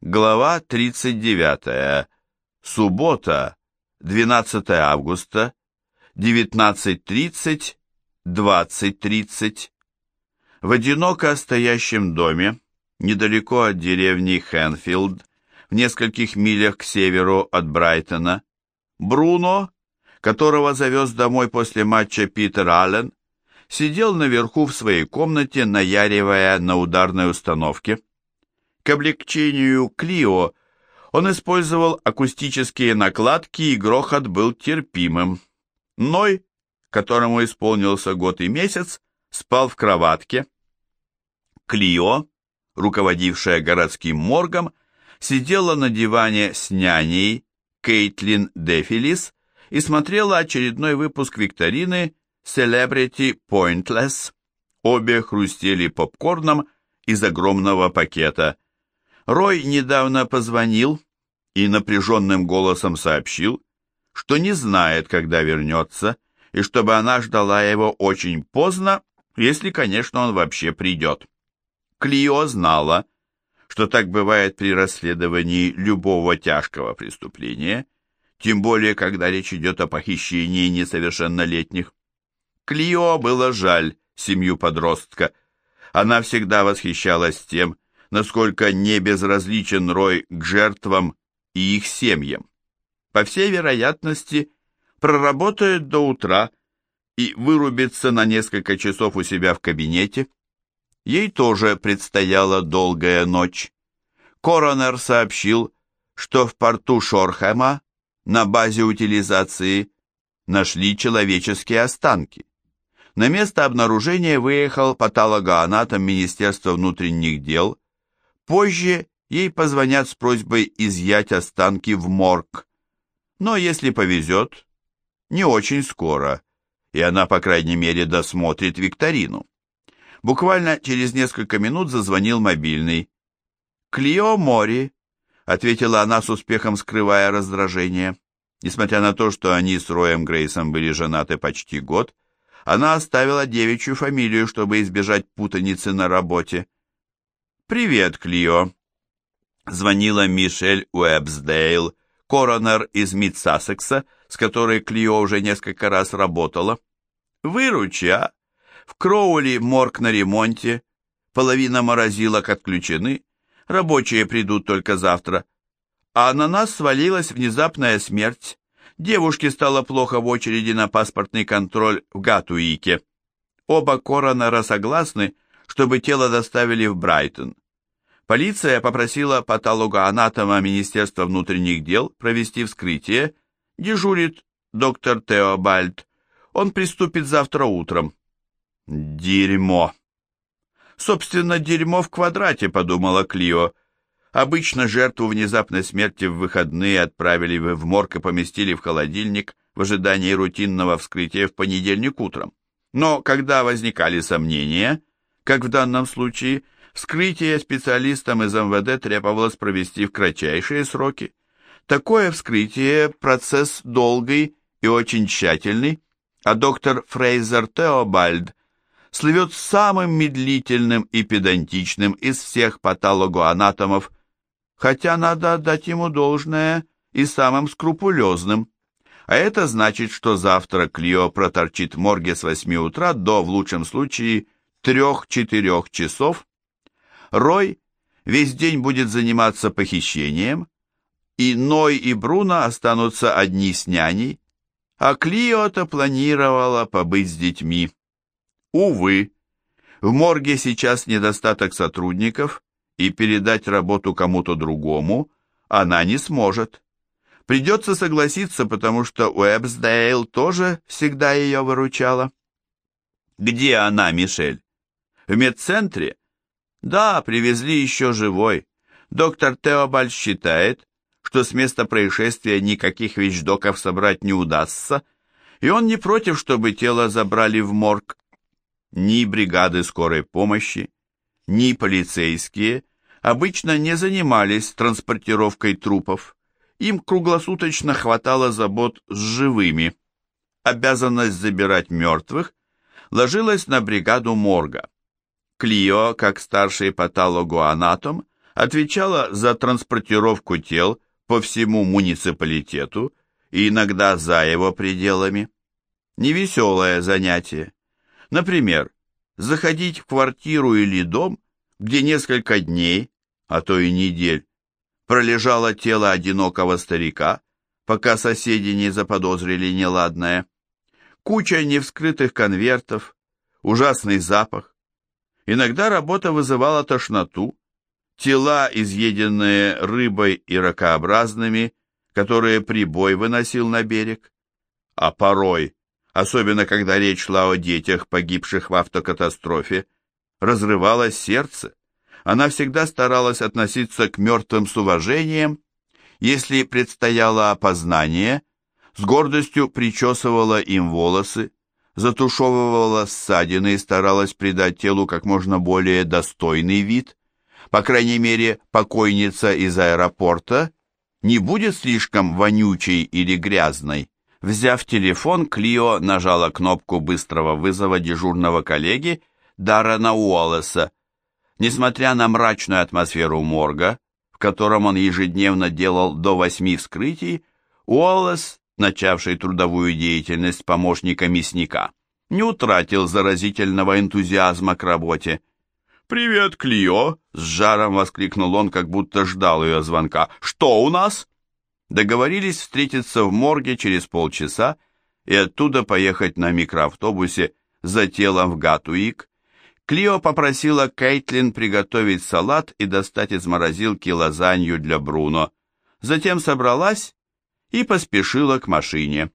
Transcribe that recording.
Глава 39. Суббота, 12 августа, 19.30, 20.30. В одиноко стоящем доме, недалеко от деревни Хэнфилд, в нескольких милях к северу от Брайтона, Бруно, которого завез домой после матча Питер Аллен, сидел наверху в своей комнате, наяривая на ударной установке. К облегчению Клио он использовал акустические накладки, и грохот был терпимым. Ной, которому исполнился год и месяц, спал в кроватке. Клио, руководившая городским моргом, сидела на диване с няней Кейтлин Дефилис и смотрела очередной выпуск викторины Celebrity Pointless. Обе хрустели попкорном из огромного пакета. Рой недавно позвонил и напряженным голосом сообщил, что не знает, когда вернется, и чтобы она ждала его очень поздно, если, конечно, он вообще придет. Клио знала, что так бывает при расследовании любого тяжкого преступления, тем более, когда речь идет о похищении несовершеннолетних. Клио было жаль семью подростка. Она всегда восхищалась тем, насколько не безразличен Рой к жертвам и их семьям. По всей вероятности, проработает до утра и вырубится на несколько часов у себя в кабинете. Ей тоже предстояла долгая ночь. Коронер сообщил, что в порту Шорхема на базе утилизации нашли человеческие останки. На место обнаружения выехал патологоанатом Министерства внутренних дел. Позже ей позвонят с просьбой изъять останки в морг. Но если повезет, не очень скоро, и она, по крайней мере, досмотрит викторину. Буквально через несколько минут зазвонил мобильный. «Клио Мори», — ответила она с успехом, скрывая раздражение. Несмотря на то, что они с Роем Грейсом были женаты почти год, она оставила девичью фамилию, чтобы избежать путаницы на работе. «Привет, Клио!» Звонила Мишель Уэбсдейл, коронер из Мидсассекса, с которой Клио уже несколько раз работала. «Выручи, а! В Кроули морг на ремонте, половина морозилок отключены, рабочие придут только завтра, а на нас свалилась внезапная смерть. Девушке стало плохо в очереди на паспортный контроль в Гатуике. Оба коронера согласны, чтобы тело доставили в Брайтон. Полиция попросила патологоанатома Министерства внутренних дел провести вскрытие. Дежурит доктор Теобальд. Он приступит завтра утром. Дерьмо. Собственно, дерьмо в квадрате, подумала Клио. Обычно жертву внезапной смерти в выходные отправили в морг и поместили в холодильник в ожидании рутинного вскрытия в понедельник утром. Но когда возникали сомнения, как в данном случае, вскрытие специалистам из МВД требовалось провести в кратчайшие сроки. Такое вскрытие – процесс долгий и очень тщательный, а доктор Фрейзер Теобальд слывет самым медлительным и педантичным из всех патологоанатомов хотя надо отдать ему должное и самым скрупулезным. А это значит, что завтра Клио проторчит в морге с 8 утра до, в лучшем случае, 3-4 часов. Рой весь день будет заниматься похищением, и Ной и Бруно останутся одни с няней, а Клио-то планировала побыть с детьми. Увы, в морге сейчас недостаток сотрудников, и передать работу кому-то другому она не сможет. Придется согласиться, потому что Уэбсдейл тоже всегда ее выручала. Где она, Мишель? В медцентре? Да, привезли еще живой. Доктор Теобаль считает, что с места происшествия никаких вещдоков собрать не удастся, и он не против, чтобы тело забрали в морг. Ни бригады скорой помощи, ни полицейские обычно не занимались транспортировкой трупов. Им круглосуточно хватало забот с живыми. Обязанность забирать мертвых ложилась на бригаду морга. Клио, как старший патологоанатом, отвечала за транспортировку тел по всему муниципалитету и иногда за его пределами. Невеселое занятие. Например, заходить в квартиру или дом, где несколько дней, а то и недель, пролежало тело одинокого старика, пока соседи не заподозрили неладное. Куча невскрытых конвертов, ужасный запах. Иногда работа вызывала тошноту, тела, изъеденные рыбой и ракообразными, которые прибой выносил на берег. А порой, особенно когда речь шла о детях, погибших в автокатастрофе, разрывалось сердце. Она всегда старалась относиться к мертвым с уважением. Если предстояло опознание, с гордостью причесывала им волосы, затушевывала ссадины и старалась придать телу как можно более достойный вид. По крайней мере, покойница из аэропорта не будет слишком вонючей или грязной. Взяв телефон, Клио нажала кнопку быстрого вызова дежурного коллеги Даррена Уоллеса. Несмотря на мрачную атмосферу морга, в котором он ежедневно делал до восьми вскрытий, Уоллес, начавший трудовую деятельность помощника мясника, не утратил заразительного энтузиазма к работе. «Привет, Клио!» — с жаром воскликнул он, как будто ждал ее звонка. «Что у нас?» Договорились встретиться в морге через полчаса и оттуда поехать на микроавтобусе за телом в Гатуик. Клио попросила Кейтлин приготовить салат и достать из морозилки лазанью для Бруно. Затем собралась и поспешила к машине.